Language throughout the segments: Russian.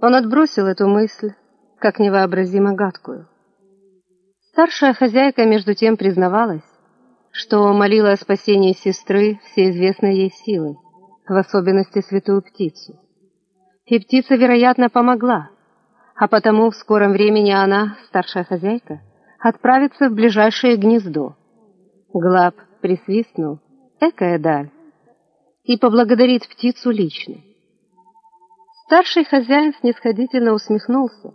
Он отбросил эту мысль, как невообразимо гадкую. Старшая хозяйка между тем признавалась, что молила о спасении сестры всей известной ей силой, в особенности святую птицу. И птица, вероятно, помогла, а потому в скором времени она, старшая хозяйка, отправится в ближайшее гнездо. Глаб присвистнул, экая даль, и поблагодарит птицу лично. Старший хозяин снисходительно усмехнулся.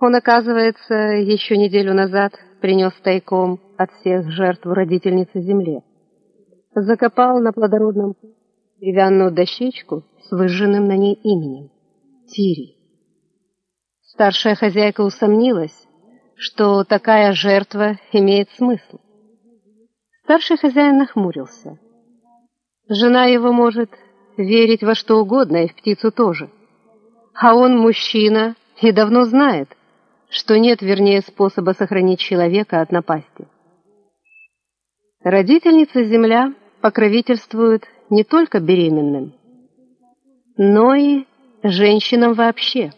Он, оказывается, еще неделю назад принес тайком от всех жертв родительницы земле. Закопал на плодородном деревянную дощечку с выжженным на ней именем — Тири. Старшая хозяйка усомнилась, что такая жертва имеет смысл. Старший хозяин нахмурился. Жена его может верить во что угодно, и в птицу тоже — а он мужчина и давно знает, что нет вернее способа сохранить человека от напасти. Родительница Земля покровительствует не только беременным, но и женщинам вообще.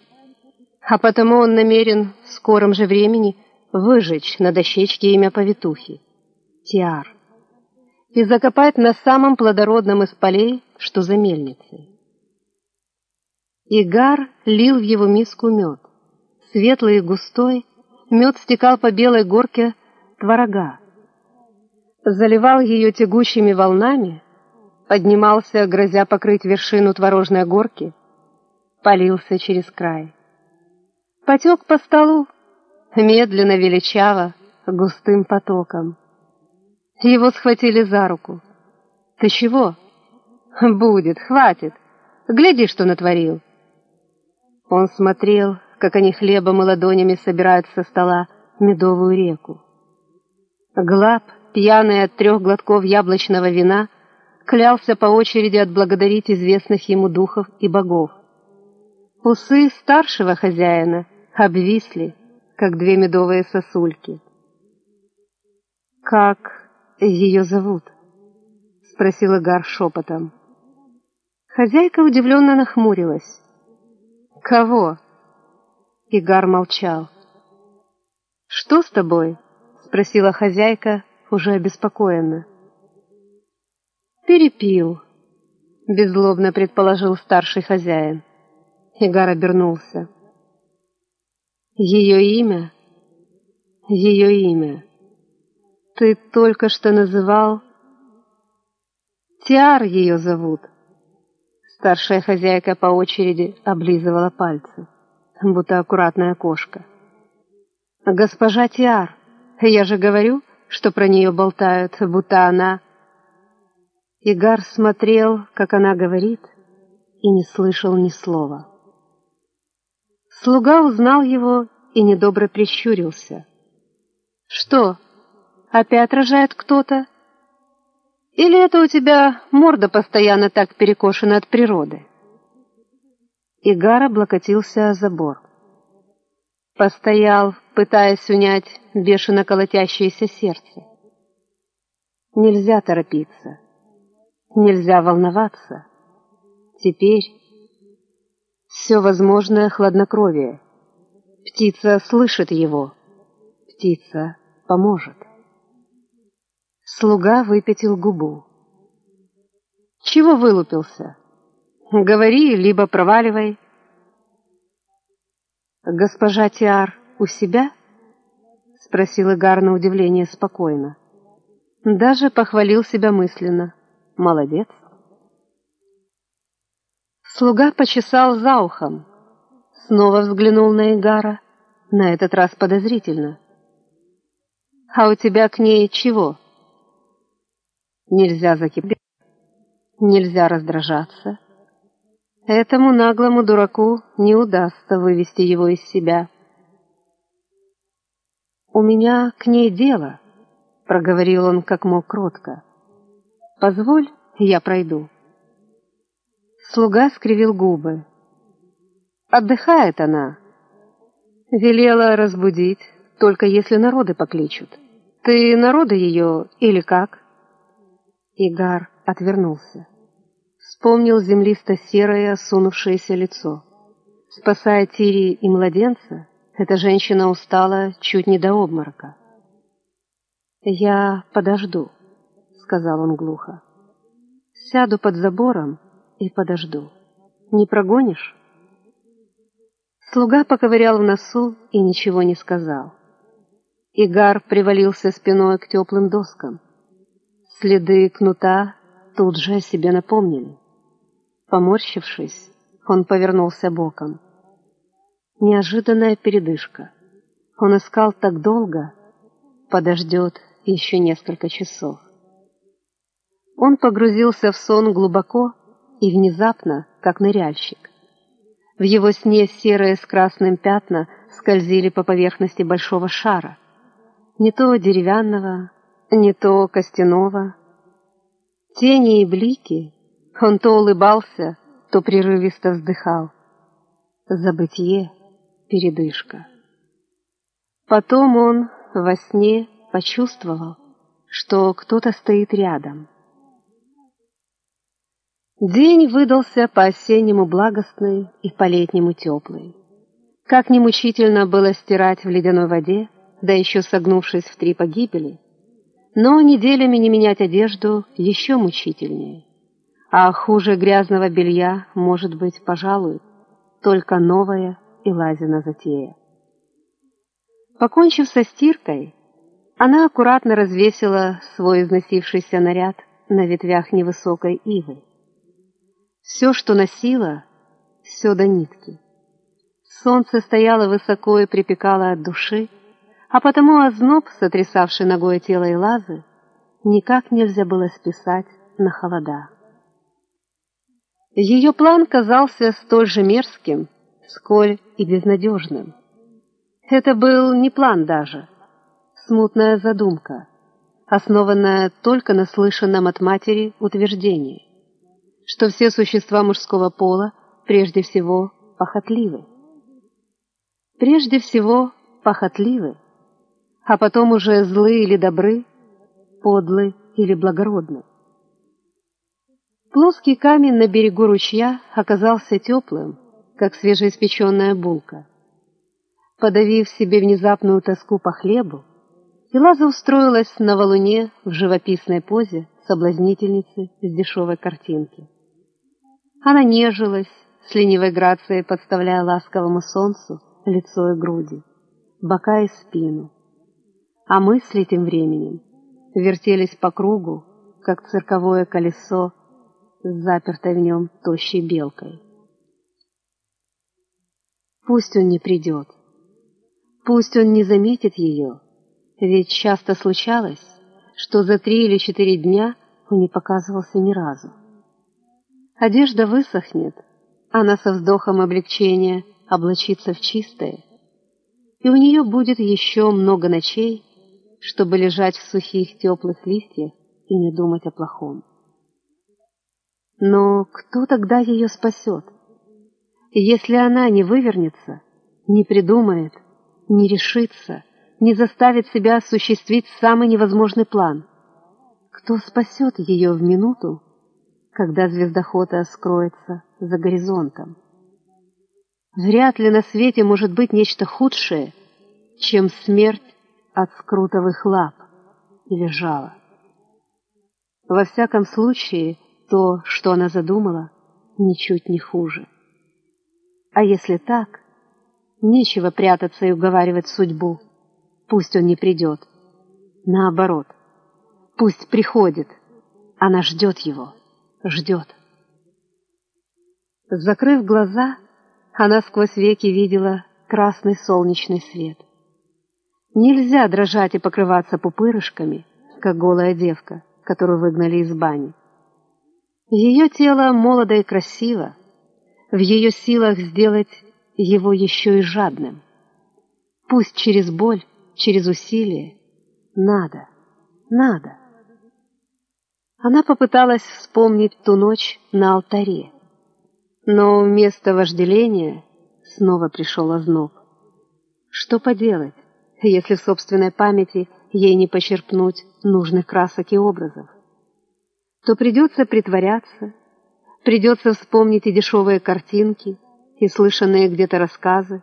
А потому он намерен в скором же времени выжечь на дощечке имя повитухи — Тиар, и закопать на самом плодородном из полей, что за мельницей. Игар лил в его миску мед. Светлый и густой, мед стекал по белой горке творога. Заливал ее тягучими волнами, поднимался, грозя покрыть вершину творожной горки, полился через край. Потек по столу, медленно, величаво, густым потоком. Его схватили за руку. «Ты чего?» «Будет, хватит. Гляди, что натворил». Он смотрел, как они хлебом и ладонями собирают со стола медовую реку. Глаб, пьяный от трех глотков яблочного вина, клялся по очереди отблагодарить известных ему духов и богов. Усы старшего хозяина обвисли, как две медовые сосульки. «Как ее зовут?» — спросила Гар шепотом. Хозяйка удивленно нахмурилась. «Кого?» Игар молчал. «Что с тобой?» — спросила хозяйка, уже обеспокоенно. «Перепил», — беззлобно предположил старший хозяин. Игар обернулся. «Ее имя? Ее имя. Ты только что называл...» «Тиар ее зовут», Старшая хозяйка по очереди облизывала пальцы, будто аккуратная кошка. «Госпожа Тиар, я же говорю, что про нее болтают, будто она...» Игар смотрел, как она говорит, и не слышал ни слова. Слуга узнал его и недобро прищурился. «Что, опять рожает кто-то?» Или это у тебя морда постоянно так перекошена от природы?» Игар облокотился о забор. Постоял, пытаясь унять бешено колотящееся сердце. Нельзя торопиться. Нельзя волноваться. Теперь все возможное хладнокровие. Птица слышит его. Птица поможет. Слуга выпятил губу. «Чего вылупился? Говори, либо проваливай». «Госпожа Тиар у себя?» — спросил Игар на удивление спокойно. Даже похвалил себя мысленно. «Молодец». Слуга почесал за ухом, снова взглянул на Игара, на этот раз подозрительно. «А у тебя к ней чего?» Нельзя закипеть, нельзя раздражаться. Этому наглому дураку не удастся вывести его из себя. «У меня к ней дело», — проговорил он как мог кротко. «Позволь, я пройду». Слуга скривил губы. «Отдыхает она». Велела разбудить, только если народы покличут. «Ты народы ее или как?» Игар отвернулся. Вспомнил землисто-серое, осунувшееся лицо. Спасая Тири и младенца, эта женщина устала чуть не до обморока. «Я подожду», — сказал он глухо. «Сяду под забором и подожду. Не прогонишь?» Слуга поковырял в носу и ничего не сказал. Игар привалился спиной к теплым доскам. Следы кнута тут же о себе напомнили. Поморщившись, он повернулся боком. Неожиданная передышка. Он искал так долго, подождет еще несколько часов. Он погрузился в сон глубоко и внезапно, как ныряльщик. В его сне серые с красным пятна скользили по поверхности большого шара. Не то деревянного, не то костяного. Тени и блики. Он то улыбался, то прерывисто вздыхал. Забытье, передышка. Потом он во сне почувствовал, что кто-то стоит рядом. День выдался по-осеннему благостный и по-летнему теплый. Как ни мучительно было стирать в ледяной воде, да еще согнувшись в три погибели, но неделями не менять одежду еще мучительнее. А хуже грязного белья, может быть, пожалуй, только новая и лазина затея. Покончив со стиркой, она аккуратно развесила свой износившийся наряд на ветвях невысокой ивы. Все, что носила, все до нитки. Солнце стояло высоко и припекало от души, а потому озноб, сотрясавший ногой тело и лазы, никак нельзя было списать на холода. Ее план казался столь же мерзким, сколь и безнадежным. Это был не план даже, смутная задумка, основанная только на слышанном от матери утверждении, что все существа мужского пола прежде всего похотливы. Прежде всего похотливы, а потом уже злы или добры, подлы или благородны. Плоский камень на берегу ручья оказался теплым, как свежеиспеченная булка. Подавив себе внезапную тоску по хлебу, Элаза устроилась на валуне в живописной позе соблазнительницы с дешевой картинки. Она нежилась, с ленивой грацией подставляя ласковому солнцу лицо и груди, бока и спину. А мысли тем временем вертелись по кругу, как цирковое колесо с в нем тощей белкой. Пусть он не придет, пусть он не заметит ее, ведь часто случалось, что за три или четыре дня он не показывался ни разу. Одежда высохнет, она со вздохом облегчения облачится в чистое, и у нее будет еще много ночей, чтобы лежать в сухих теплых листьях и не думать о плохом. Но кто тогда ее спасет? Если она не вывернется, не придумает, не решится, не заставит себя осуществить самый невозможный план, кто спасет ее в минуту, когда звездохота скроется за горизонтом? Вряд ли на свете может быть нечто худшее, чем смерть от скрутовых лап или жала. Во всяком случае, то, что она задумала, ничуть не хуже. А если так, нечего прятаться и уговаривать судьбу. Пусть он не придет. Наоборот, пусть приходит. Она ждет его, ждет. Закрыв глаза, она сквозь веки видела красный солнечный свет. Нельзя дрожать и покрываться пупырышками, как голая девка, которую выгнали из бани. Ее тело молодо и красиво, в ее силах сделать его еще и жадным. Пусть через боль, через усилие, надо, надо. Она попыталась вспомнить ту ночь на алтаре, но вместо вожделения снова пришел озноб. Что поделать, если в собственной памяти ей не почерпнуть нужных красок и образов? то придется притворяться, придется вспомнить и дешевые картинки, и слышанные где-то рассказы,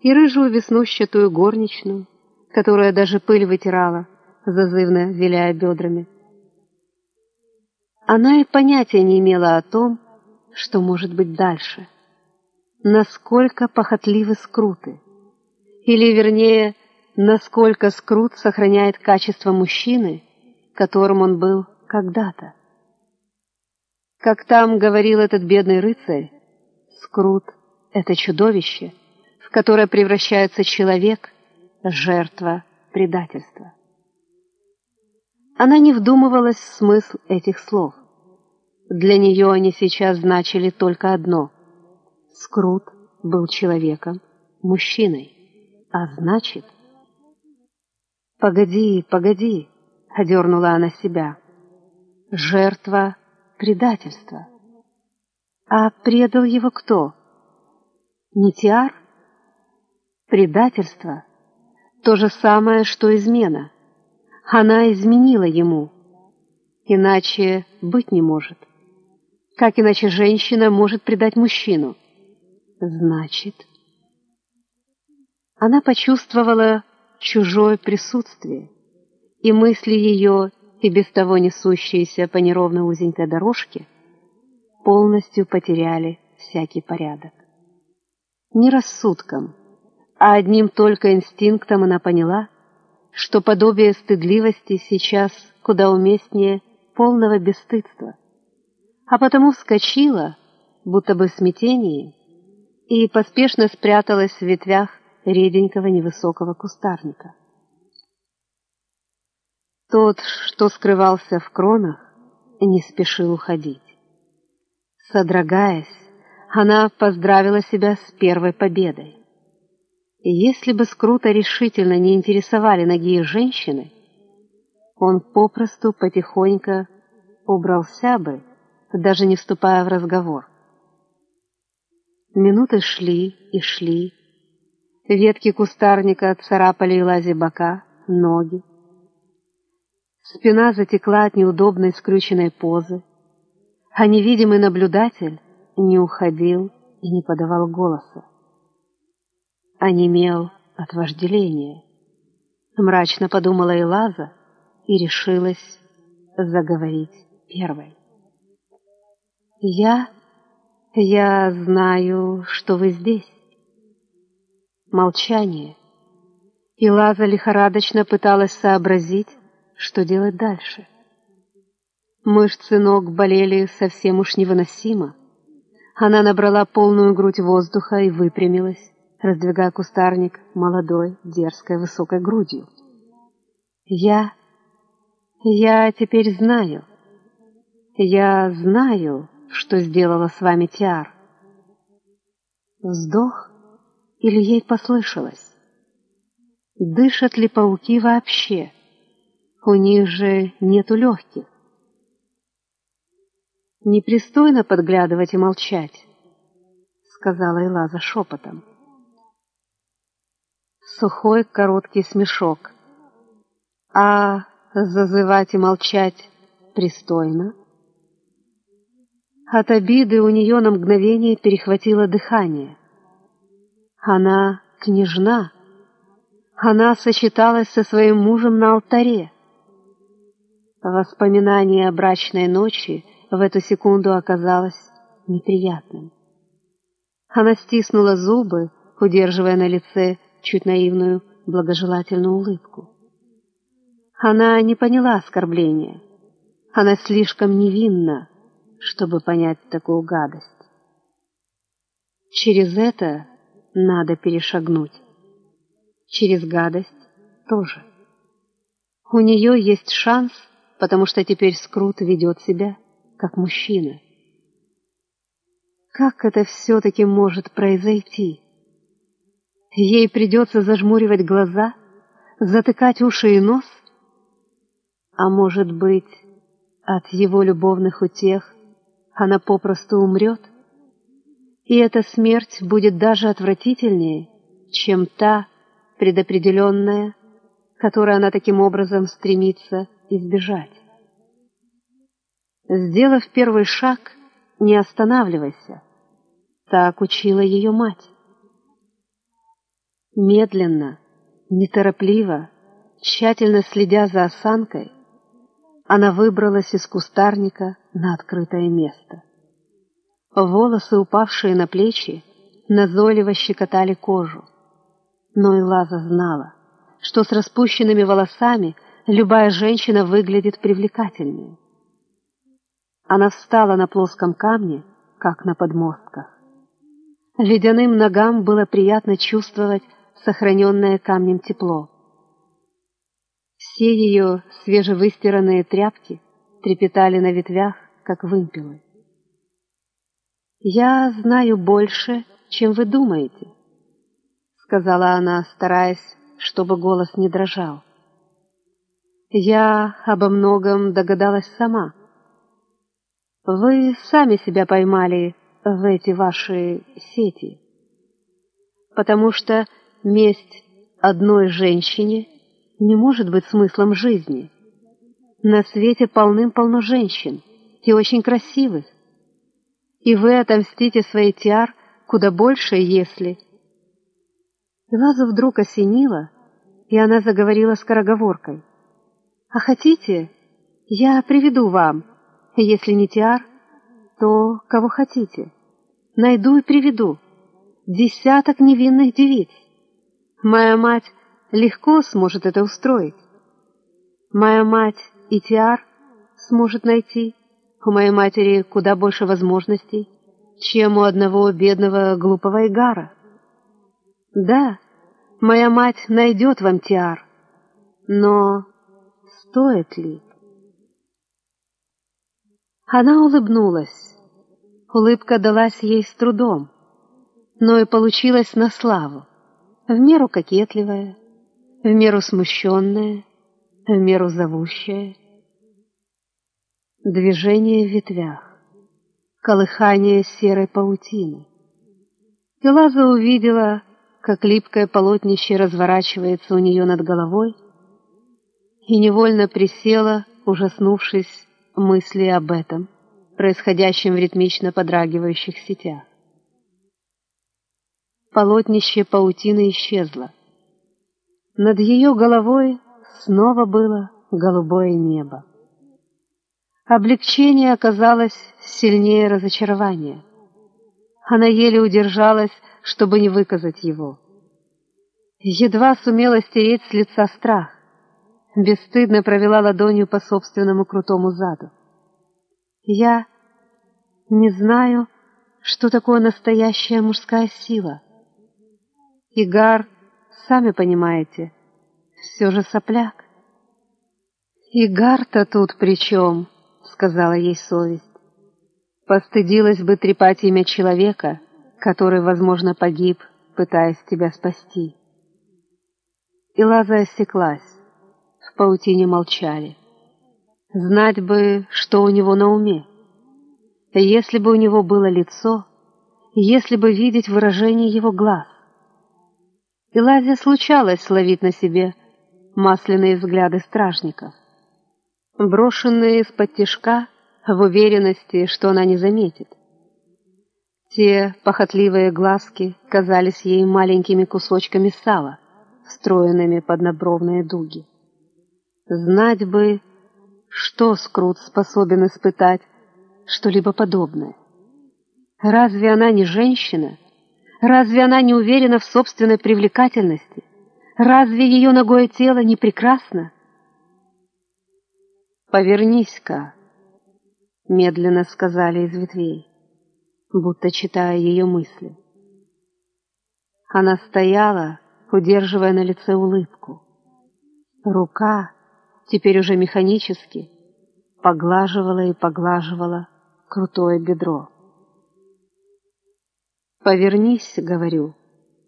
и рыжую веснущатую горничную, которая даже пыль вытирала, зазывно виляя бедрами. Она и понятия не имела о том, что может быть дальше. Насколько похотливы скруты. Или, вернее, насколько скрут сохраняет качество мужчины, которым он был когда-то. Как там говорил этот бедный рыцарь, скрут — это чудовище, в которое превращается человек, жертва предательства. Она не вдумывалась в смысл этих слов. Для нее они сейчас значили только одно. Скрут был человеком, мужчиной, а значит... «Погоди, погоди!» — одернула она себя. «Жертва предательства. А предал его кто? Не Тиар? Предательство — то же самое, что измена. Она изменила ему. Иначе быть не может. Как иначе женщина может предать мужчину? Значит... Она почувствовала чужое присутствие, и мысли ее, и без того несущиеся по неровной узенькой дорожке, полностью потеряли всякий порядок. Не рассудком, а одним только инстинктом она поняла, что подобие стыдливости сейчас куда уместнее полного бесстыдства, а потому вскочила, будто бы в смятении, и поспешно спряталась в ветвях реденького невысокого кустарника. Тот, что скрывался в кронах, не спешил уходить. Содрогаясь, она поздравила себя с первой победой. И если бы Скрута решительно не интересовали ноги женщины, он попросту потихонько убрался бы, даже не вступая в разговор. Минуты шли и шли. Ветки кустарника царапали лази бока, ноги. Спина затекла от неудобной скрюченной позы, а невидимый наблюдатель не уходил и не подавал голоса. Онемел от вожделения. Мрачно подумала Элаза и решилась заговорить первой. «Я... я знаю, что вы здесь». Молчание. И Лаза лихорадочно пыталась сообразить, что делать дальше. Мышцы ног болели совсем уж невыносимо. Она набрала полную грудь воздуха и выпрямилась, раздвигая кустарник молодой, дерзкой, высокой грудью. «Я... я теперь знаю. Я знаю, что сделала с вами Тиар. Вздох или ей послышалось? Дышат ли пауки вообще? У них же нету легких. Непристойно подглядывать и молчать, сказала Элаза шепотом. Сухой короткий смешок. А зазывать и молчать пристойно? От обиды у нее на мгновение перехватило дыхание. Она княжна. Она сочеталась со своим мужем на алтаре. Воспоминание о брачной ночи в эту секунду оказалось неприятным. Она стиснула зубы, удерживая на лице чуть наивную благожелательную улыбку. Она не поняла оскорбления. Она слишком невинна, чтобы понять такую гадость. Через это надо перешагнуть. Через гадость тоже. У нее есть шанс, потому что теперь Скрут ведет себя как мужчина. Как это все-таки может произойти? Ей придется зажмуривать глаза, затыкать уши и нос? А может быть, от его любовных утех она попросту умрет? И эта смерть будет даже отвратительнее, чем та предопределенная, которой она таким образом стремится избежать. Сделав первый шаг, не останавливайся. Так учила ее мать. Медленно, неторопливо, тщательно следя за осанкой, она выбралась из кустарника на открытое место. Волосы, упавшие на плечи, назойливо щекотали кожу. Но и Лаза знала, что с распущенными волосами любая женщина выглядит привлекательнее. Она встала на плоском камне, как на подмостках. Ледяным ногам было приятно чувствовать сохраненное камнем тепло. Все ее свежевыстиранные тряпки трепетали на ветвях, как вымпелы. «Я знаю больше, чем вы думаете», — сказала она, стараясь, чтобы голос не дрожал. «Я обо многом догадалась сама. Вы сами себя поймали в эти ваши сети, потому что месть одной женщине не может быть смыслом жизни. На свете полным-полно женщин, и очень красивых, и вы отомстите своей Тиар куда больше, если...» Лазу вдруг осенило, и она заговорила скороговоркой. «А хотите, я приведу вам, если не Тиар, то кого хотите. Найду и приведу. Десяток невинных девиц. Моя мать легко сможет это устроить. Моя мать и Тиар сможет найти. У моей матери куда больше возможностей, чем у одного бедного глупого Игара. Да, моя мать найдет вам Тиар, но стоит ли? Она улыбнулась. Улыбка далась ей с трудом, но и получилась на славу, в меру кокетливая, в меру смущенная, в меру зовущая движение в ветвях, колыхание серой паутины. И Лаза увидела, как липкое полотнище разворачивается у нее над головой, и невольно присела, ужаснувшись мысли об этом, происходящем в ритмично подрагивающих сетях. Полотнище паутины исчезло. Над ее головой снова было голубое небо. Облегчение оказалось сильнее разочарования. Она еле удержалась, чтобы не выказать его. Едва сумела стереть с лица страх. Бесстыдно провела ладонью по собственному крутому заду. Я не знаю, что такое настоящая мужская сила. Игар, сами понимаете, все же сопляк. Игар-то тут при чем? — сказала ей совесть. «Постыдилась бы трепать имя человека, который, возможно, погиб, пытаясь тебя спасти». И Лаза осеклась. В паутине молчали. Знать бы, что у него на уме. Если бы у него было лицо, если бы видеть выражение его глаз. И Лазе случалось ловить на себе масляные взгляды стражников брошенные из-под тишка в уверенности, что она не заметит. Те похотливые глазки казались ей маленькими кусочками сала, встроенными под набровные дуги. Знать бы, что Скрут способен испытать, что-либо подобное. Разве она не женщина? Разве она не уверена в собственной привлекательности? Разве ее ногое тело не прекрасно? «Повернись-ка», — медленно сказали из ветвей, будто читая ее мысли. Она стояла, удерживая на лице улыбку. Рука, теперь уже механически, поглаживала и поглаживала крутое бедро. «Повернись», — говорю,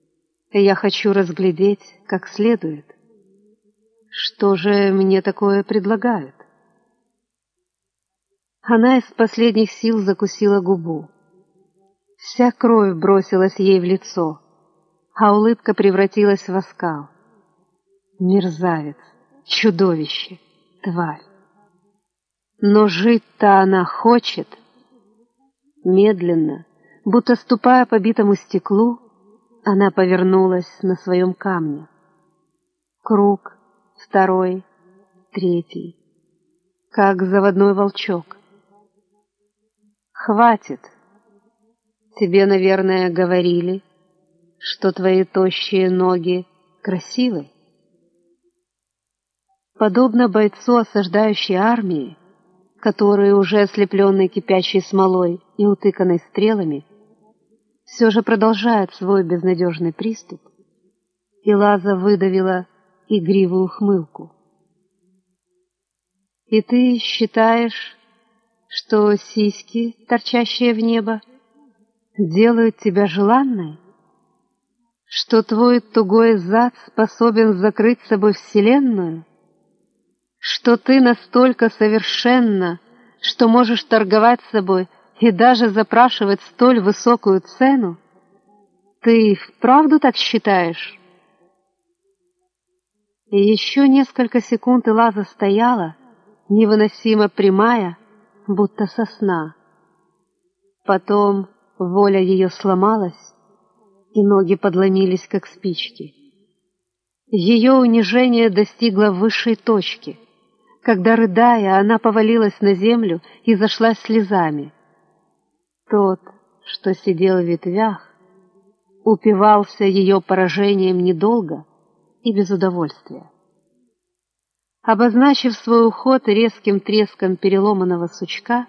— «я хочу разглядеть как следует. Что же мне такое предлагают?» Она из последних сил закусила губу. Вся кровь бросилась ей в лицо, а улыбка превратилась в оскал. Мерзавец, чудовище, тварь. Но жить-то она хочет. Медленно, будто ступая по битому стеклу, она повернулась на своем камне. Круг, второй, третий, как заводной волчок. Хватит. Тебе, наверное, говорили, что твои тощие ноги красивы. Подобно бойцу осаждающей армии, который, уже ослепленный кипящей смолой и утыканный стрелами, все же продолжает свой безнадежный приступ, и Лаза выдавила игривую ухмылку. «И ты считаешь, что сиськи, торчащие в небо, делают тебя желанной? Что твой тугой зад способен закрыть собой Вселенную? Что ты настолько совершенна, что можешь торговать собой и даже запрашивать столь высокую цену? Ты вправду так считаешь?» И еще несколько секунд Лаза стояла, невыносимо прямая, будто сосна. Потом воля ее сломалась, и ноги подломились, как спички. Ее унижение достигло высшей точки, когда, рыдая, она повалилась на землю и зашлась слезами. Тот, что сидел в ветвях, упивался ее поражением недолго и без удовольствия. Обозначив свой уход резким треском переломанного сучка,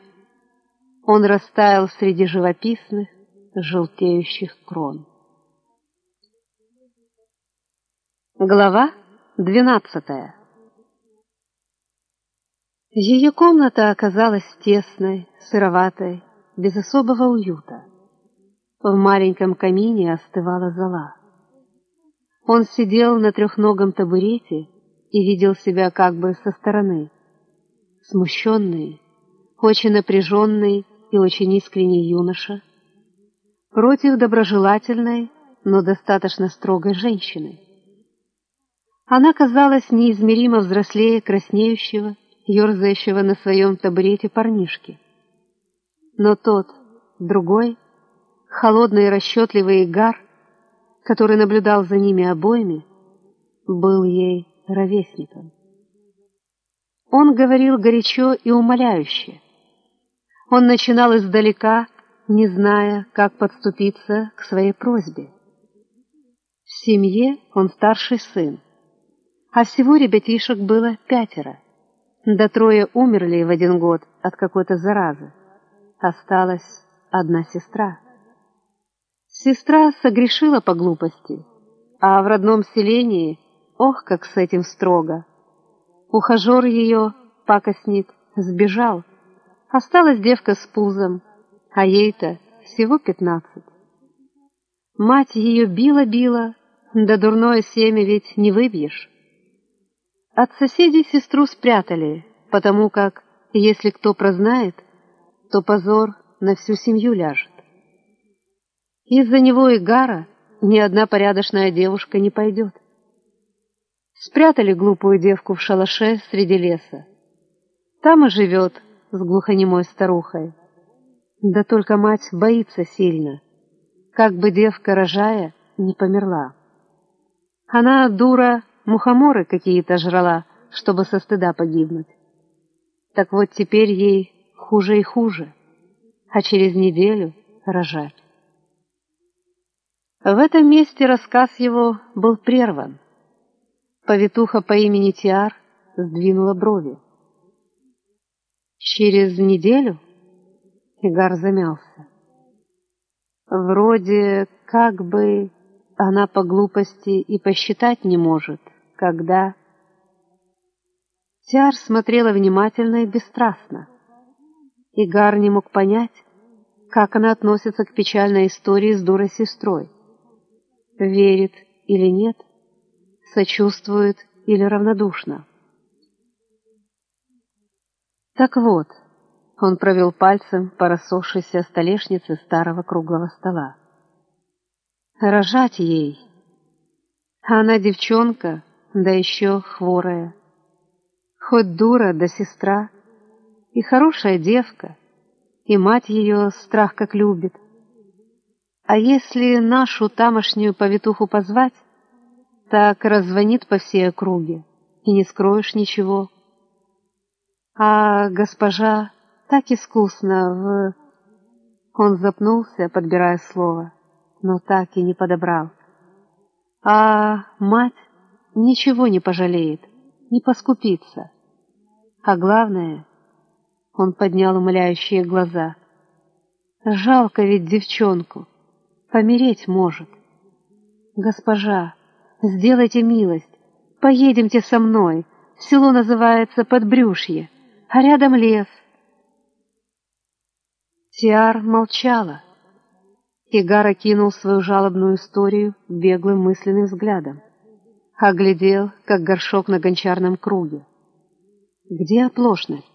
он растаял среди живописных, желтеющих крон. Глава двенадцатая Ее комната оказалась тесной, сыроватой, без особого уюта. В маленьком камине остывала зола. Он сидел на трехногом табурете и видел себя как бы со стороны. Смущенный, очень напряженный и очень искренний юноша, против доброжелательной, но достаточно строгой женщины. Она казалась неизмеримо взрослее краснеющего, ерзающего на своем табурете парнишки. Но тот, другой, холодный и расчетливый Игар, который наблюдал за ними обоими, был ей ровесником. Он говорил горячо и умоляюще. Он начинал издалека, не зная, как подступиться к своей просьбе. В семье он старший сын, а всего ребятишек было пятеро. Да трое умерли в один год от какой-то заразы. Осталась одна сестра. Сестра согрешила по глупости, а в родном селении Ох, как с этим строго! Ухажер ее, пакостник, сбежал. Осталась девка с пузом, а ей-то всего пятнадцать. Мать ее била-била, да дурное семя ведь не выбьешь. От соседей сестру спрятали, потому как, если кто прознает, то позор на всю семью ляжет. Из-за него и Гара ни одна порядочная девушка не пойдет. Спрятали глупую девку в шалаше среди леса. Там и живет с глухонемой старухой. Да только мать боится сильно, как бы девка, рожая, не померла. Она, дура, мухоморы какие-то жрала, чтобы со стыда погибнуть. Так вот теперь ей хуже и хуже, а через неделю рожать. В этом месте рассказ его был прерван. Повитуха по имени Тиар сдвинула брови. «Через неделю?» Игар замялся. «Вроде как бы она по глупости и посчитать не может, когда...» Тиар смотрела внимательно и бесстрастно. Игар не мог понять, как она относится к печальной истории с дурой сестрой. Верит или нет — сочувствует или равнодушно. Так вот, он провел пальцем по рассохшейся столешнице старого круглого стола. Рожать ей. А она девчонка, да еще хворая. Хоть дура, да сестра. И хорошая девка. И мать ее страх как любит. А если нашу тамошнюю повитуху позвать, так раззвонит по всей округе, и не скроешь ничего. А госпожа так искусно в... Он запнулся, подбирая слово, но так и не подобрал. А мать ничего не пожалеет, не поскупится. А главное, он поднял умоляющие глаза. Жалко ведь девчонку, помереть может. Госпожа, сделайте милость, поедемте со мной. Село называется Подбрюшье, а рядом лес. Тиар молчала. Игар окинул свою жалобную историю беглым мысленным взглядом. Оглядел, как горшок на гончарном круге. Где оплошность?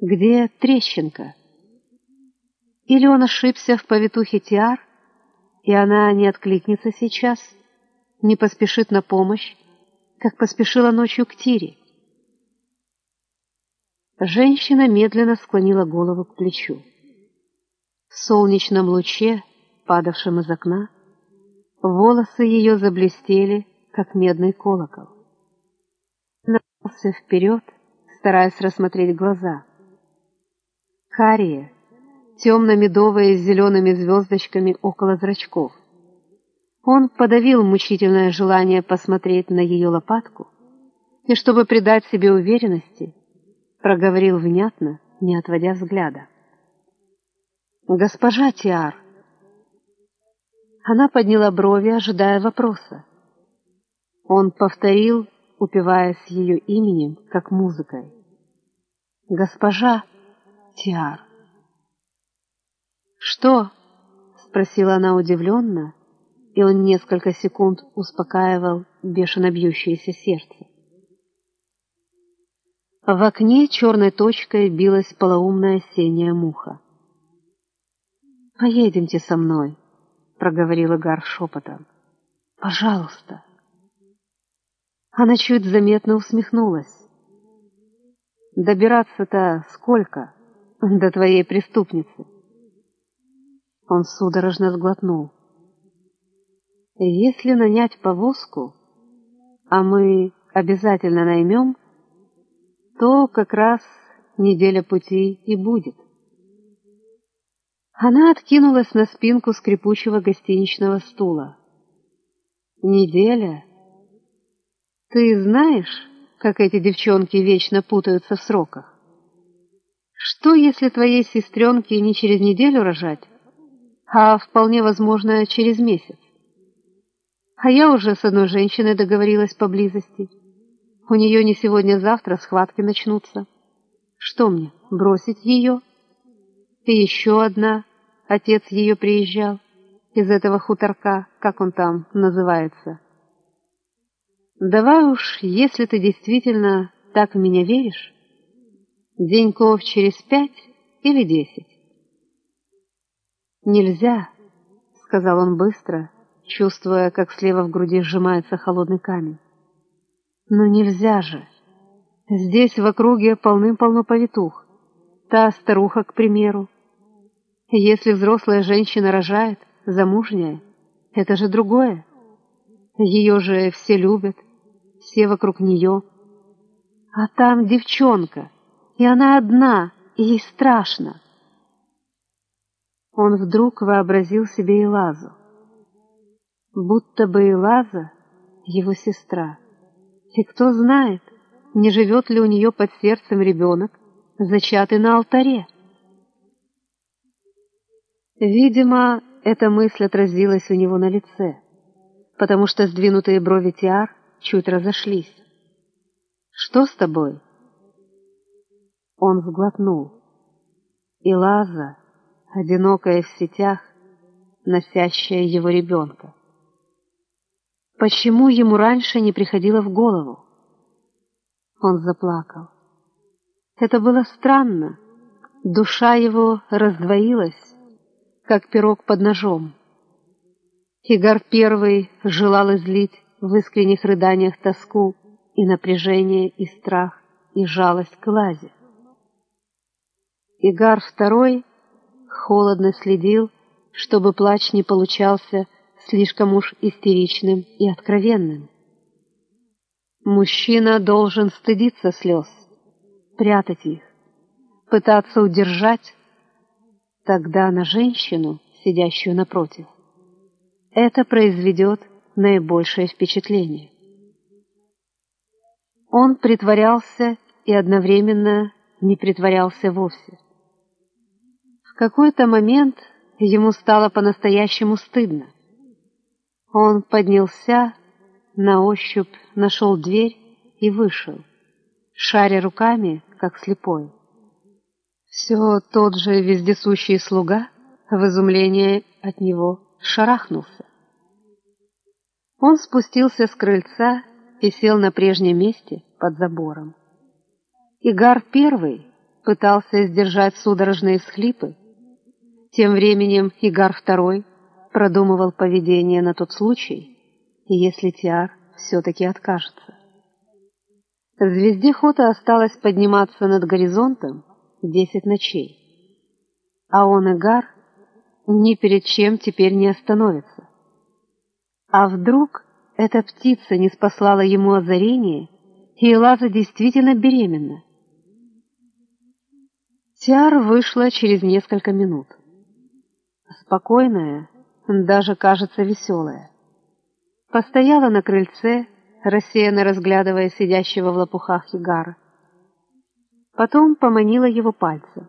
Где трещинка? Или он ошибся в повитухе Тиар, и она не откликнется сейчас, не поспешит на помощь, как поспешила ночью к Тире? Женщина медленно склонила голову к плечу. В солнечном луче падавшим из окна, волосы ее заблестели, как медный колокол. Нался вперед, стараясь рассмотреть глаза. Карие, темно-медовые с зелеными звездочками около зрачков. Он подавил мучительное желание посмотреть на ее лопатку и, чтобы придать себе уверенности, проговорил внятно, не отводя взгляда. «Госпожа Тиар, она подняла брови, ожидая вопроса. Он повторил, упиваясь ее именем, как музыкой. «Госпожа Тиар». «Что?» — спросила она удивленно, и он несколько секунд успокаивал бешено бьющееся сердце. В окне черной точкой билась полоумная осенняя муха. «Поедемте со мной», проговорила Гар шепотом. «Пожалуйста». Она чуть заметно усмехнулась. «Добираться-то сколько до твоей преступницы?» Он судорожно сглотнул. «Если нанять повозку, а мы обязательно наймем, то как раз неделя пути и будет». Она откинулась на спинку скрипучего гостиничного стула. «Неделя? Ты знаешь, как эти девчонки вечно путаются в сроках? Что, если твоей сестренке не через неделю рожать, а вполне возможно через месяц? А я уже с одной женщиной договорилась поблизости. У нее не сегодня-завтра схватки начнутся. Что мне, бросить ее? И еще одна Отец ее приезжал из этого хуторка, как он там называется. Давай уж, если ты действительно так в меня веришь, деньков через пять или десять. Нельзя, — сказал он быстро, чувствуя, как слева в груди сжимается холодный камень. Но нельзя же. Здесь в округе полным-полно повитух. Та старуха, к примеру, если взрослая женщина рожает, замужняя, это же другое. Ее же все любят, все вокруг нее. А там девчонка, и она одна, и ей страшно. Он вдруг вообразил себе Илазу. Будто бы Илаза — его сестра. И кто знает, не живет ли у нее под сердцем ребенок, зачатый на алтаре. Видимо, эта мысль отразилась у него на лице, потому что сдвинутые брови Тиар чуть разошлись. «Что с тобой?» Он сглотнул. И Лаза, одинокая в сетях, носящая его ребенка. Почему ему раньше не приходило в голову? Он заплакал. Это было странно. Душа его раздвоилась, как пирог под ножом. Игар первый желал излить в искренних рыданиях тоску и напряжение, и страх, и жалость к Лазе. Игар второй холодно следил, чтобы плач не получался слишком уж истеричным и откровенным. Мужчина должен стыдиться слез, прятать их, пытаться удержать, тогда на женщину, сидящую напротив, это произведет наибольшее впечатление. Он притворялся и одновременно не притворялся вовсе. В какой-то момент ему стало по-настоящему стыдно. Он поднялся, на ощупь нашел дверь и вышел, шаря руками, как слепой. Все тот же вездесущий слуга в изумлении от него шарахнулся. Он спустился с крыльца и сел на прежнем месте под забором. Игар первый пытался сдержать судорожные всхлипы. Тем временем Игар второй продумывал поведение на тот случай, если Тиар все-таки откажется. Звезде Хота осталось подниматься над горизонтом десять ночей, а он, Игар, ни перед чем теперь не остановится. А вдруг эта птица не спаслала ему озарение, и Элаза действительно беременна? Тиар вышла через несколько минут. Спокойная, даже, кажется, веселая. Постояла на крыльце, рассеянно разглядывая сидящего в лопухах Ягара. Потом поманила его пальцем.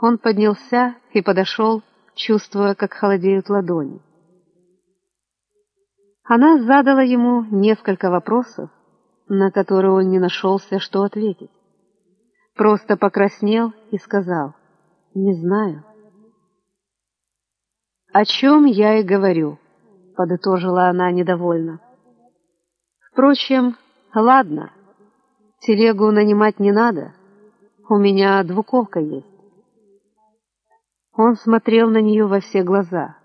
Он поднялся и подошел, чувствуя, как холодеют ладони. Она задала ему несколько вопросов, на которые он не нашелся, что ответить просто покраснел и сказал, «Не знаю». «О чем я и говорю», — подытожила она недовольно. «Впрочем, ладно, телегу нанимать не надо, у меня двуколка есть». Он смотрел на нее во все глаза.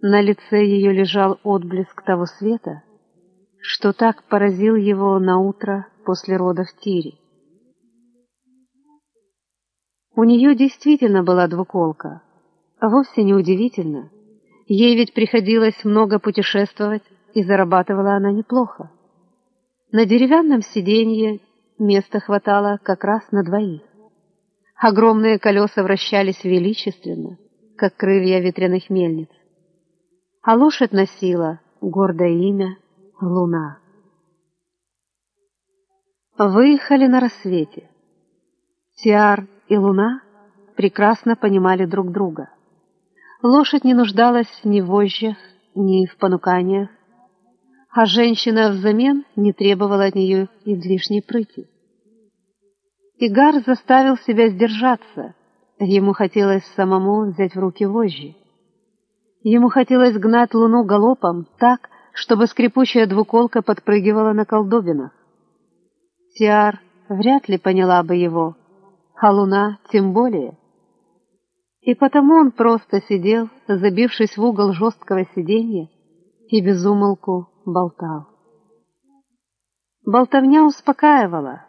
На лице ее лежал отблеск того света, что так поразил его на утро после родов Тири. У нее действительно была двуколка. Вовсе не удивительно. Ей ведь приходилось много путешествовать, и зарабатывала она неплохо. На деревянном сиденье места хватало как раз на двоих. Огромные колеса вращались величественно, как крылья ветряных мельниц. А лошадь носила гордое имя Луна. Выехали на рассвете. Тиар и Луна прекрасно понимали друг друга. Лошадь не нуждалась ни в вожжах, ни в понуканиях, а женщина взамен не требовала от нее излишней прыти. Игар заставил себя сдержаться, ему хотелось самому взять в руки вожжи. Ему хотелось гнать луну галопом так, чтобы скрипучая двуколка подпрыгивала на колдобинах. Тиар вряд ли поняла бы его, а луна тем более. И потому он просто сидел, забившись в угол жесткого сиденья, и безумолку болтал. Болтовня успокаивала.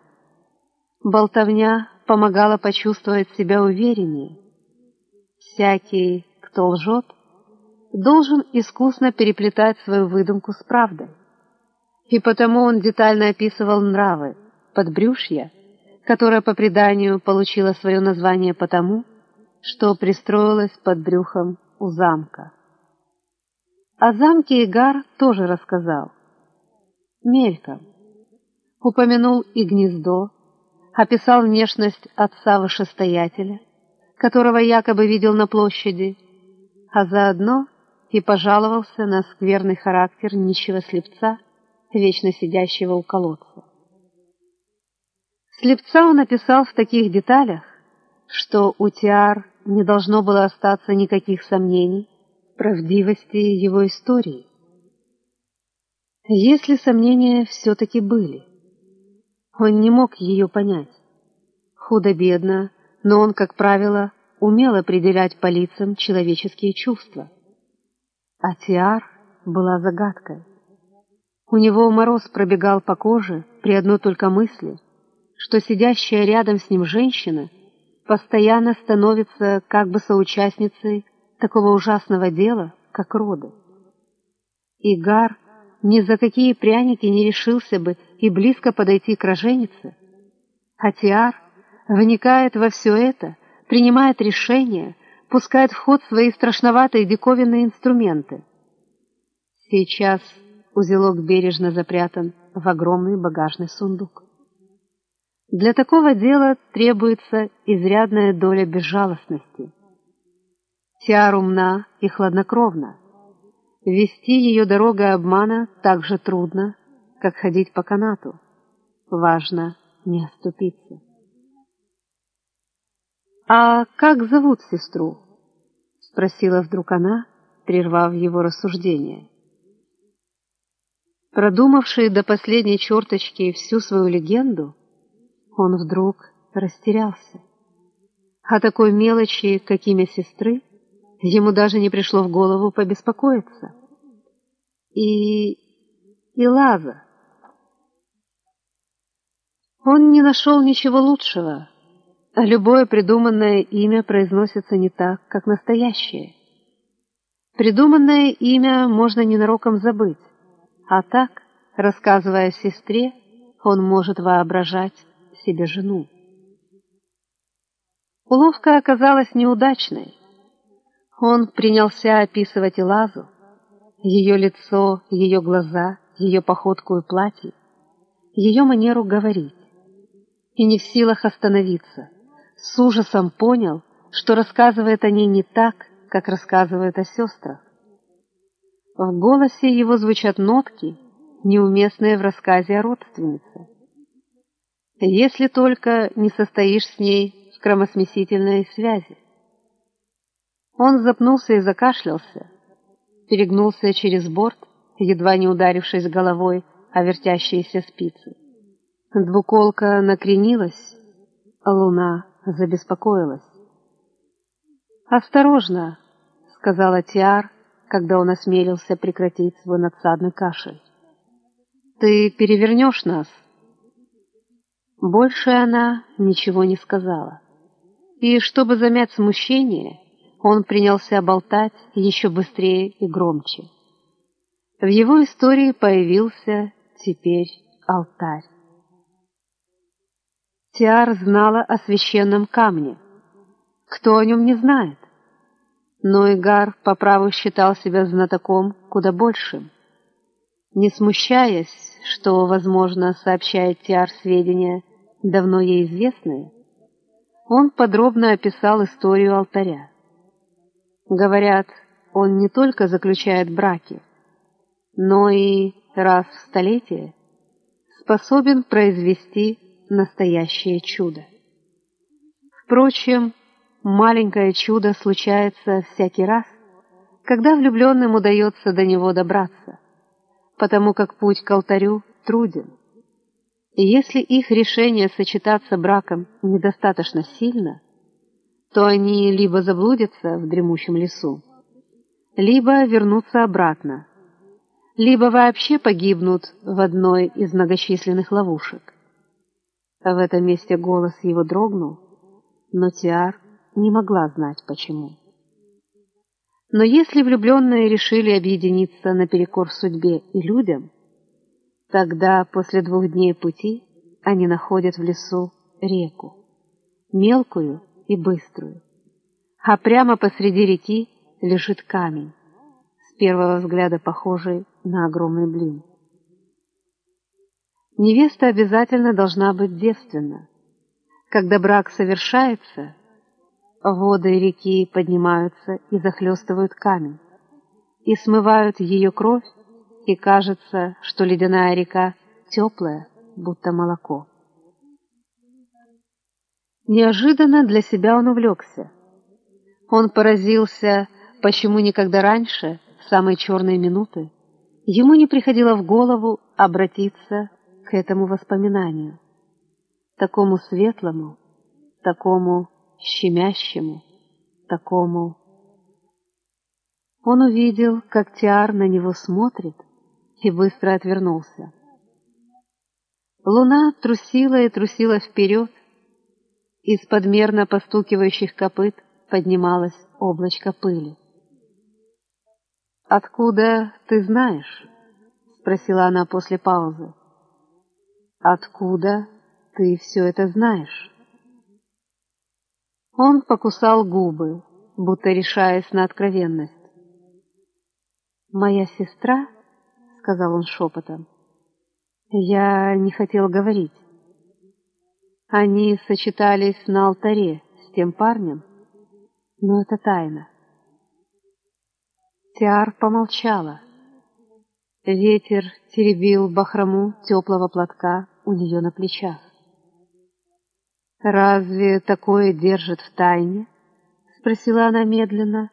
Болтовня помогала почувствовать себя увереннее. Всякий, кто лжет, должен искусно переплетать свою выдумку с правдой. И потому он детально описывал нравы, подбрюшья, которая по преданию получила свое название потому, что пристроилась под брюхом у замка. О замке Игар тоже рассказал. Мельком. Упомянул и гнездо, описал внешность отца-вышестоятеля, которого якобы видел на площади, а заодно и пожаловался на скверный характер нищего слепца, вечно сидящего у колодца. Слепца он описал в таких деталях, что у Тиар не должно было остаться никаких сомнений в правдивости его истории. Если сомнения все-таки были, он не мог ее понять. Худо-бедно, но он, как правило, умел определять по лицам человеческие чувства. А Тиар была загадкой. У него мороз пробегал по коже при одной только мысли — что сидящая рядом с ним женщина постоянно становится как бы соучастницей такого ужасного дела, как роды. Игар ни за какие пряники не решился бы и близко подойти к роженице, а Тиар вникает во все это, принимает решения, пускает в ход свои страшноватые диковинные инструменты. Сейчас узелок бережно запрятан в огромный багажный сундук. Для такого дела требуется изрядная доля безжалостности. Тиар умна и хладнокровна. Вести ее дорогой обмана так же трудно, как ходить по канату. Важно не оступиться. «А как зовут сестру?» — спросила вдруг она, прервав его рассуждение. Продумавший до последней черточки всю свою легенду, он вдруг растерялся. О такой мелочи, как имя сестры, ему даже не пришло в голову побеспокоиться. И... и Лаза. Он не нашел ничего лучшего, а любое придуманное имя произносится не так, как настоящее. Придуманное имя можно ненароком забыть, а так, рассказывая сестре, он может воображать себе жену. Уловка оказалась неудачной. Он принялся описывать Илазу, ее лицо, ее глаза, ее походку и платье, ее манеру говорить. И не в силах остановиться, с ужасом понял, что рассказывает о ней не так, как рассказывает о сестрах. В голосе его звучат нотки, неуместные в рассказе о родственнице. Если только не состоишь с ней в кромосмесительной связи. Он запнулся и закашлялся, перегнулся через борт, едва не ударившись головой о вертящиеся спицы. Двуколка накренилась, а луна забеспокоилась. «Осторожно!» — сказала Тиар, когда он осмелился прекратить свой надсадный кашель. «Ты перевернешь нас!» Больше она ничего не сказала. И чтобы замять смущение, он принялся болтать еще быстрее и громче. В его истории появился теперь алтарь. Тиар знала о священном камне. Кто о нем не знает? Но Игар по праву считал себя знатоком куда большим. Не смущаясь, что, возможно, сообщает Тиар сведения, давно ей известные, он подробно описал историю алтаря. Говорят, он не только заключает браки, но и раз в столетие способен произвести настоящее чудо. Впрочем, маленькое чудо случается всякий раз, когда влюбленным удается до него добраться, потому как путь к алтарю труден. И если их решение сочетаться браком недостаточно сильно, то они либо заблудятся в дремучем лесу, либо вернутся обратно, либо вообще погибнут в одной из многочисленных ловушек. В этом месте голос его дрогнул, но Тиар не могла знать почему. Но если влюбленные решили объединиться наперекор судьбе и людям, тогда после двух дней пути они находят в лесу реку, мелкую и быструю, а прямо посреди реки лежит камень, с первого взгляда похожий на огромный блин. Невеста обязательно должна быть девственна. Когда брак совершается, воды реки поднимаются и захлестывают камень, и смывают ее кровь, и кажется, что ледяная река теплая, будто молоко. Неожиданно для себя он увлекся. Он поразился, почему никогда раньше, в самые черные минуты, ему не приходило в голову обратиться к этому воспоминанию, такому светлому, такому щемящему, такому... Он увидел, как Тиар на него смотрит, и быстро отвернулся. Луна трусила и трусила вперед, из подмерно постукивающих копыт поднималось облачко пыли. «Откуда ты знаешь?» — спросила она после паузы. «Откуда ты все это знаешь?» Он покусал губы, будто решаясь на откровенность. «Моя сестра», — сказал он шепотом, — «я не хотел говорить. Они сочетались на алтаре с тем парнем, но это тайна». Тиар помолчала. Ветер теребил бахрому теплого платка у нее на плечах. «Разве такое держит в тайне?» — спросила она медленно.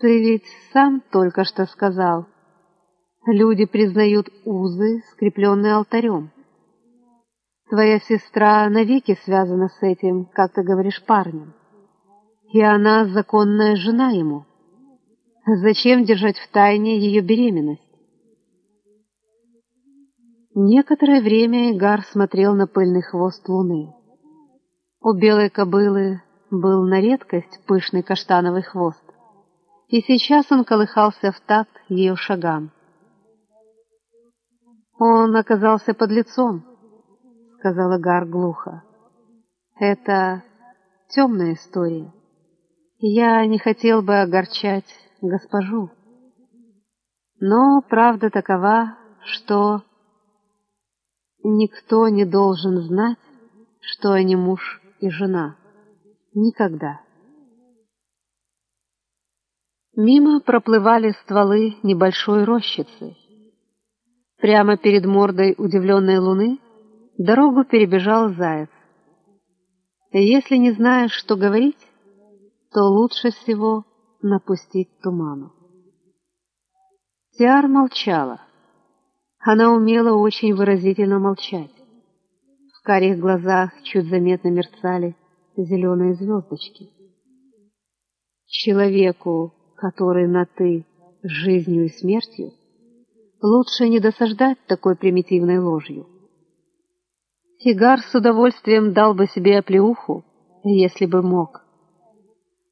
«Ты ведь сам только что сказал. Люди признают узы, скрепленные алтарем. Твоя сестра навеки связана с этим, как ты говоришь, парнем. И она законная жена ему. Зачем держать в тайне ее беременность? Некоторое время Игар смотрел на пыльный хвост луны. У белой кобылы был на редкость пышный каштановый хвост, и сейчас он колыхался в такт ее шагам. «Он оказался под лицом», — сказала Гар глухо. «Это темная история. Я не хотел бы огорчать госпожу. Но правда такова, что никто не должен знать, что они муж и жена. Никогда. Мимо проплывали стволы небольшой рощицы. Прямо перед мордой удивленной луны дорогу перебежал заяц. Если не знаешь, что говорить, то лучше всего напустить туману. Тиар молчала. Она умела очень выразительно молчать. В карих глазах чуть заметно мерцали зеленые звездочки. Человеку, который на «ты» жизнью и смертью, лучше не досаждать такой примитивной ложью. Сигар с удовольствием дал бы себе оплеуху, если бы мог.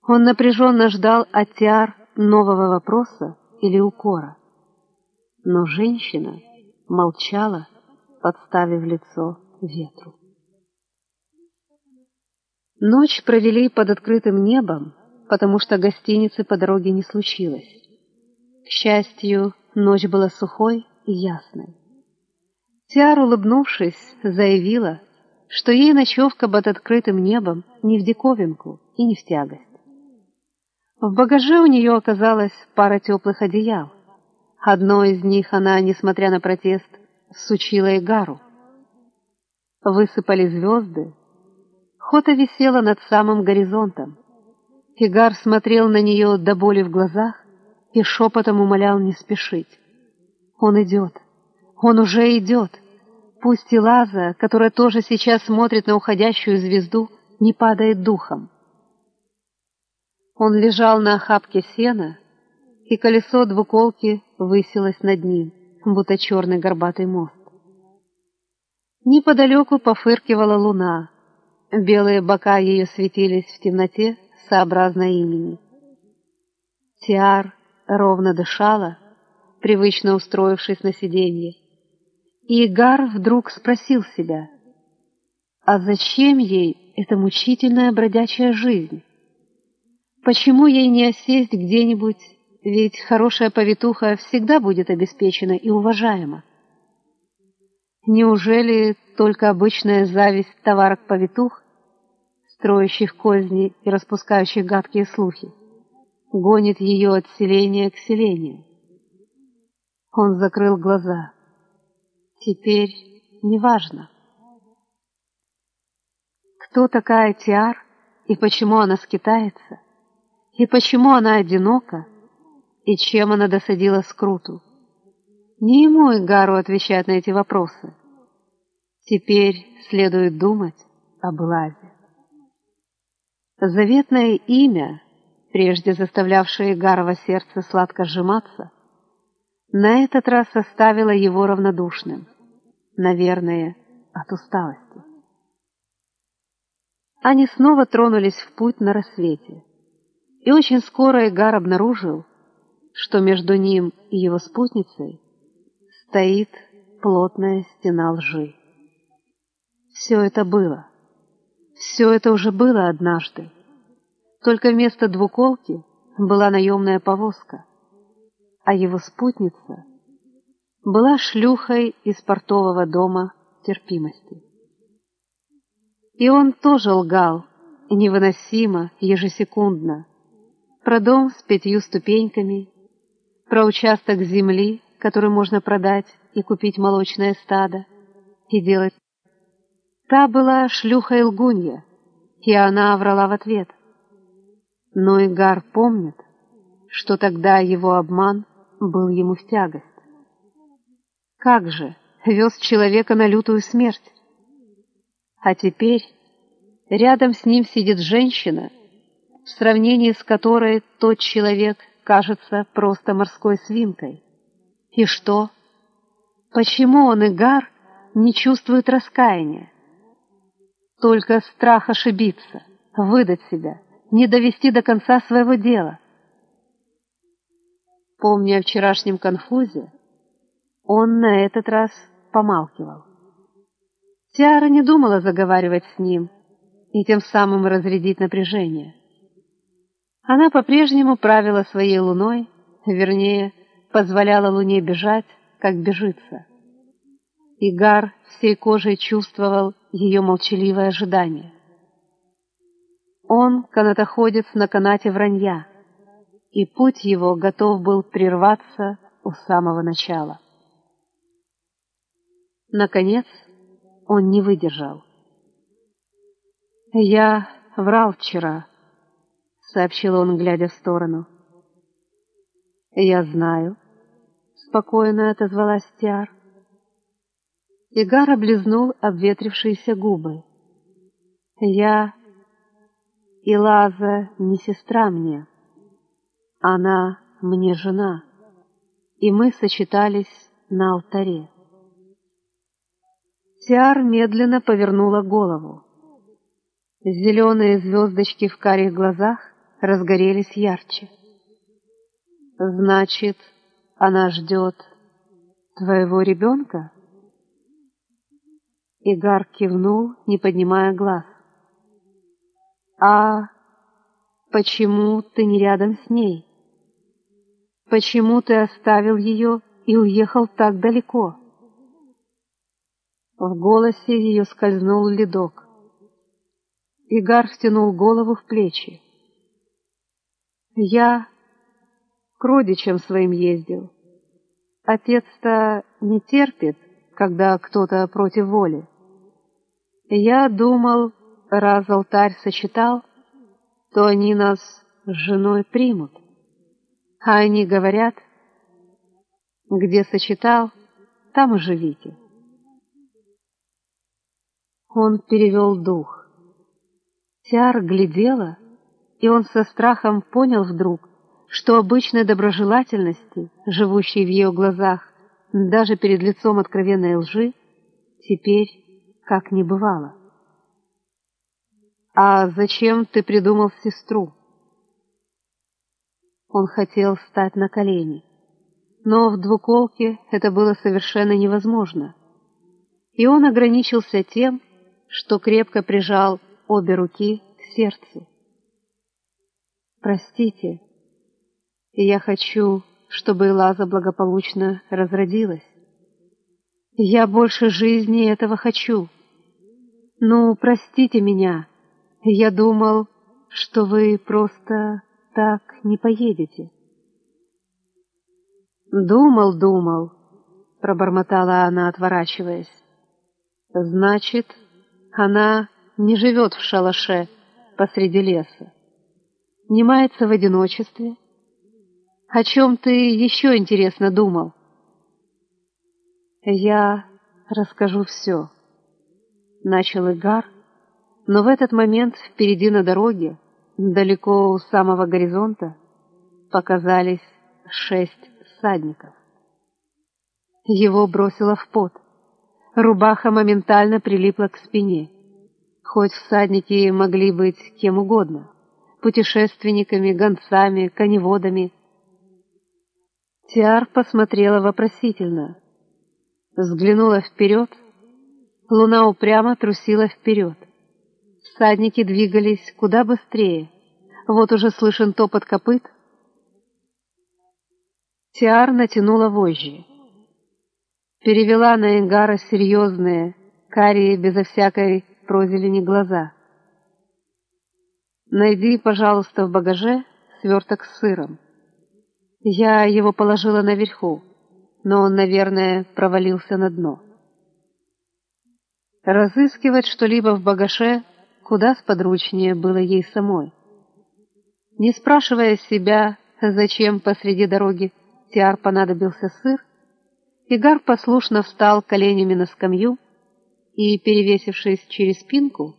Он напряженно ждал от Тиар нового вопроса или укора. Но женщина молчала, подставив лицо ветру. Ночь провели под открытым небом, потому что гостиницы по дороге не случилось. К счастью, ночь была сухой и ясной. Тиар, улыбнувшись, заявила, что ей ночевка под открытым небом не в диковинку и не в тягость. В багаже у нее оказалась пара теплых одеял. Одно из них она, несмотря на протест, всучила Игару. Высыпали звезды, Хота висела над самым горизонтом. Фигар смотрел на нее до боли в глазах и шепотом умолял не спешить. Он идет. Он уже идет. Пусть и Лаза, которая тоже сейчас смотрит на уходящую звезду, не падает духом. Он лежал на охапке сена, и колесо двуколки высилось над ним, будто черный горбатый мост. Неподалеку пофыркивала луна, Белые бока ее светились в темноте сообразно имени. Тиар ровно дышала, привычно устроившись на сиденье. И Игар вдруг спросил себя, а зачем ей эта мучительная бродячая жизнь? Почему ей не осесть где-нибудь, ведь хорошая повитуха всегда будет обеспечена и уважаема? Неужели только обычная зависть товарок-повитух строящих козни и распускающих гадкие слухи, гонит ее от селения к селению. Он закрыл глаза. Теперь неважно. Кто такая Тиар и почему она скитается, и почему она одинока, и чем она досадила Скруту. Не ему и Гару отвечать на эти вопросы. Теперь следует думать об Лазе. Заветное имя, прежде заставлявшее Гарова сердце сладко сжиматься, на этот раз оставило его равнодушным, наверное, от усталости. Они снова тронулись в путь на рассвете, и очень скоро Игар обнаружил, что между ним и его спутницей стоит плотная стена лжи. Все это было. Все это уже было однажды. Только вместо двуколки была наемная повозка, а его спутница была шлюхой из портового дома терпимости. И он тоже лгал, невыносимо, ежесекундно, про дом с пятью ступеньками, про участок земли, который можно продать и купить молочное стадо, и делать. Та была шлюха и лгунья, и она врала в ответ. Но Игар помнит, что тогда его обман был ему в тягость. Как же, вез человека на лютую смерть. А теперь рядом с ним сидит женщина, в сравнении с которой тот человек кажется просто морской свинкой. И что? Почему он, Игар, не чувствует раскаяния? Только страх ошибиться, выдать себя, не довести до конца своего дела. Помня о вчерашнем конфузе, он на этот раз помалкивал. Тиара не думала заговаривать с ним и тем самым разрядить напряжение. Она по-прежнему правила своей луной, вернее, позволяла луне бежать, как бежится. Игар всей кожей чувствовал ее молчаливое ожидание. Он канатоходец на канате вранья, и путь его готов был прерваться у самого начала. Наконец, он не выдержал. «Я врал вчера», — сообщил он, глядя в сторону. «Я знаю», — спокойно отозвалась Тиар. Игар облизнул обветрившиеся губы. «Я... и Лаза не сестра мне. Она мне жена, и мы сочетались на алтаре». Тиар медленно повернула голову. Зеленые звездочки в карих глазах разгорелись ярче. «Значит, она ждет твоего ребенка?» Игар кивнул, не поднимая глаз. «А почему ты не рядом с ней? Почему ты оставил ее и уехал так далеко?» В голосе ее скользнул ледок. Игар втянул голову в плечи. Я к родичам своим ездил. Отец-то не терпит, когда кто-то против воли. Я думал, раз алтарь сочетал, то они нас с женой примут. А они говорят, где сочетал, там и живите. Он перевел дух. Тиар глядела, и он со страхом понял вдруг, что обычной доброжелательности, живущей в ее глазах, даже перед лицом откровенной лжи, теперь как не бывало. «А зачем ты придумал сестру?» Он хотел встать на колени, но в двуколке это было совершенно невозможно, и он ограничился тем, что крепко прижал обе руки к сердцу. «Простите, я хочу, чтобы Лаза благополучно разродилась. Я больше жизни этого хочу. Ну, простите меня, я думал, что вы просто так не поедете». «Думал, думал», — пробормотала она, отворачиваясь. «Значит, она не живет в шалаше посреди леса, не мается в одиночестве. О чем ты еще интересно думал? Я расскажу все. Начал Игар, но в этот момент впереди на дороге, далеко у самого горизонта, показались шесть всадников. Его бросило в пот. Рубаха моментально прилипла к спине. Хоть всадники могли быть кем угодно — путешественниками, гонцами, коневодами. Тиар посмотрела вопросительно. Взглянула вперед. Луна упрямо трусила вперед. Всадники двигались куда быстрее. Вот уже слышен топот копыт. Тиар натянула вожжи. Перевела на Энгара серьезные, карие, безо всякой прозелени глаза. «Найди, пожалуйста, в багаже сверток с сыром. Я его положила наверху, но он, наверное, провалился на дно». Разыскивать что-либо в багаже куда сподручнее было ей самой. Не спрашивая себя, зачем посреди дороги Тиар понадобился сыр, Игар послушно встал коленями на скамью и, перевесившись через спинку,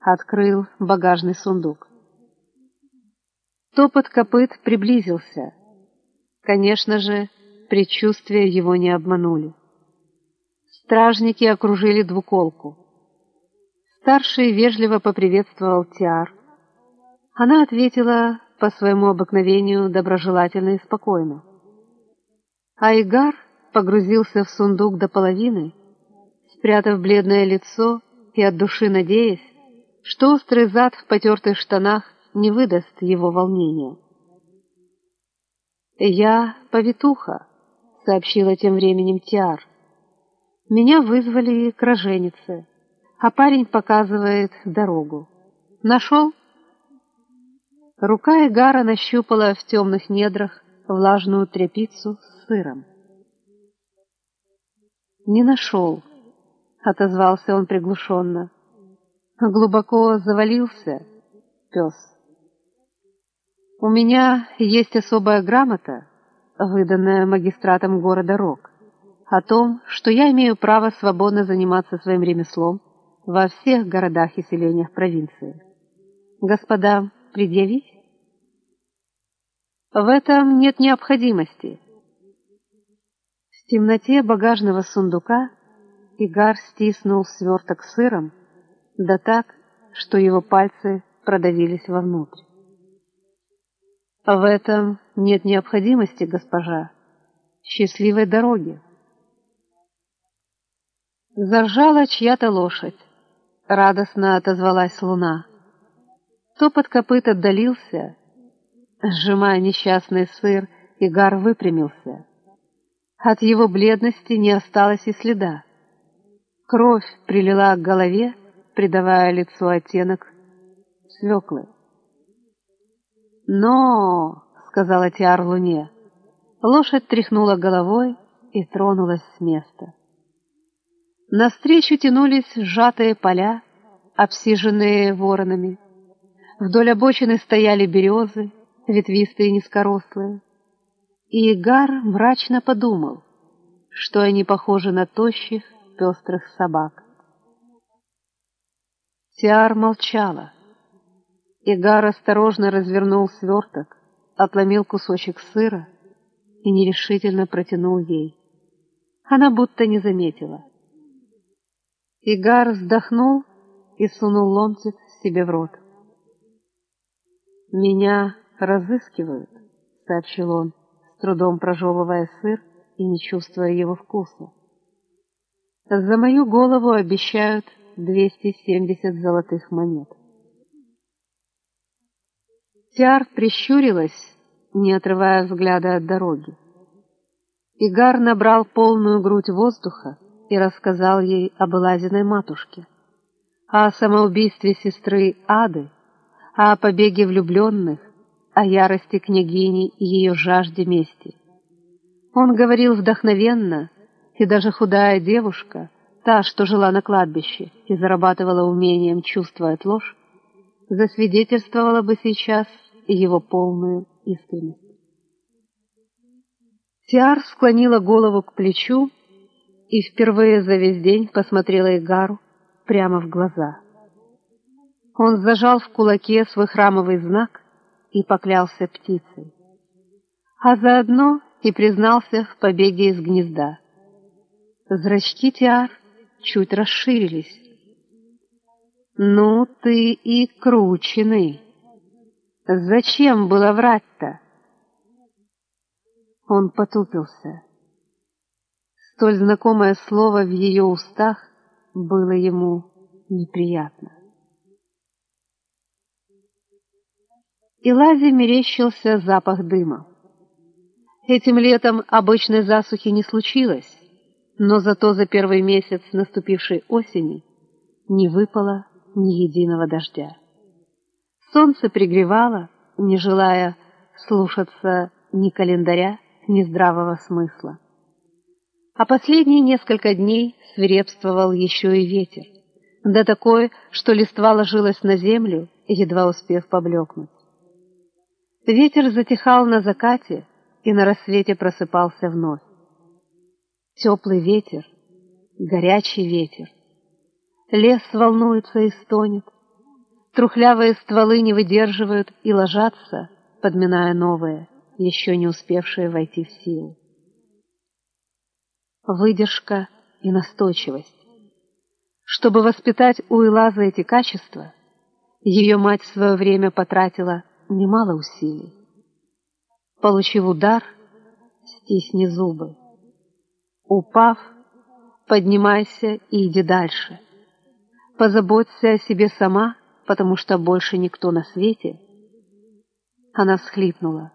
открыл багажный сундук. Топот копыт приблизился. Конечно же, предчувствия его не обманули. Стражники окружили двуколку. Старший вежливо поприветствовал Тиар. Она ответила по своему обыкновению доброжелательно и спокойно. Айгар погрузился в сундук до половины, спрятав бледное лицо и от души надеясь, что острый зад в потертых штанах не выдаст его волнения. «Я повитуха», — сообщила тем временем Тиар. «Меня вызвали к роженице, а парень показывает дорогу. Нашел?» Рука Игара нащупала в темных недрах влажную тряпицу с сыром. «Не нашел», — отозвался он приглушенно. «Глубоко завалился, пес. У меня есть особая грамота, выданная магистратом города Рок, о том, что я имею право свободно заниматься своим ремеслом во всех городах и селениях провинции. Господа, предъявить? В этом нет необходимости, в темноте багажного сундука Игар стиснул сверток сыром, да так, что его пальцы продавились вовнутрь. В этом нет необходимости, госпожа. Счастливой дороги. Заржала чья-то лошадь. Радостно отозвалась луна. Топот копыт отдалился. Сжимая несчастный сыр, Игар выпрямился. От его бледности не осталось и следа. Кровь прилила к голове, придавая лицу оттенок свеклы. «Но!» — сказала Тиар Луне. Лошадь тряхнула головой и тронулась с места. Навстречу тянулись сжатые поля, обсиженные воронами. Вдоль обочины стояли березы, ветвистые и низкорослые и Игар мрачно подумал, что они похожи на тощих, пестрых собак. Тиар молчала. Игар осторожно развернул сверток, отломил кусочек сыра и нерешительно протянул ей. Она будто не заметила. Игар вздохнул и сунул ломтик себе в рот. «Меня разыскивают», — сообщил он с трудом прожевывая сыр и не чувствуя его вкуса. За мою голову обещают 270 золотых монет. Тиар прищурилась, не отрывая взгляда от дороги. Игар набрал полную грудь воздуха и рассказал ей об Элазиной матушке, о самоубийстве сестры Ады, о побеге влюбленных, о ярости княгини и ее жажде мести. Он говорил вдохновенно, и даже худая девушка, та, что жила на кладбище и зарабатывала умением чувствовать ложь, засвидетельствовала бы сейчас его полную искренность. Тиар склонила голову к плечу и впервые за весь день посмотрела Игару прямо в глаза. Он зажал в кулаке свой храмовый знак и поклялся птицей, а заодно и признался в побеге из гнезда. Зрачки Тиар чуть расширились. «Ну ты и крученый! Зачем было врать-то?» Он потупился. Столь знакомое слово в ее устах было ему неприятно. И Лазе мерещился запах дыма. Этим летом обычной засухи не случилось, но зато за первый месяц наступившей осени не выпало ни единого дождя. Солнце пригревало, не желая слушаться ни календаря, ни здравого смысла. А последние несколько дней свирепствовал еще и ветер, да такой, что листва ложилась на землю, едва успев поблекнуть. Ветер затихал на закате и на рассвете просыпался вновь. Теплый ветер, горячий ветер. Лес волнуется и стонет. Трухлявые стволы не выдерживают и ложатся, подминая новые, еще не успевшие войти в силу. Выдержка и настойчивость. Чтобы воспитать у Илаза эти качества, ее мать в свое время потратила немало усилий. Получив удар, стисни зубы. Упав, поднимайся и иди дальше. Позаботься о себе сама, потому что больше никто на свете. Она всхлипнула.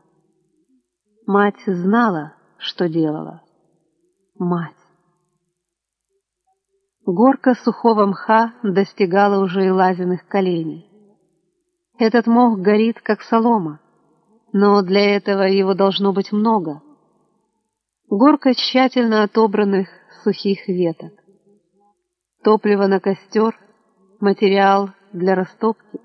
Мать знала, что делала. Мать. Горка сухого мха достигала уже и лазиных коленей. Этот мох горит, как солома, но для этого его должно быть много. Горка тщательно отобранных сухих веток. Топливо на костер, материал для растопки.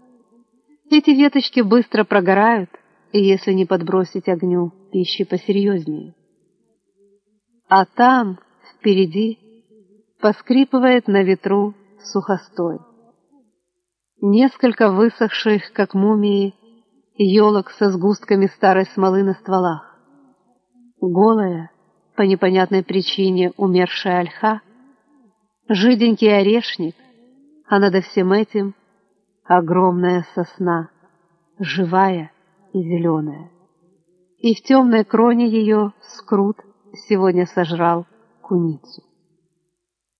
Эти веточки быстро прогорают, и если не подбросить огню пищи посерьезнее. А там, впереди, поскрипывает на ветру сухостой. Несколько высохших, как мумии, елок со сгустками старой смолы на стволах. Голая, по непонятной причине умершая ольха, жиденький орешник, а над всем этим огромная сосна, живая и зеленая. И в темной кроне ее скрут сегодня сожрал куницу.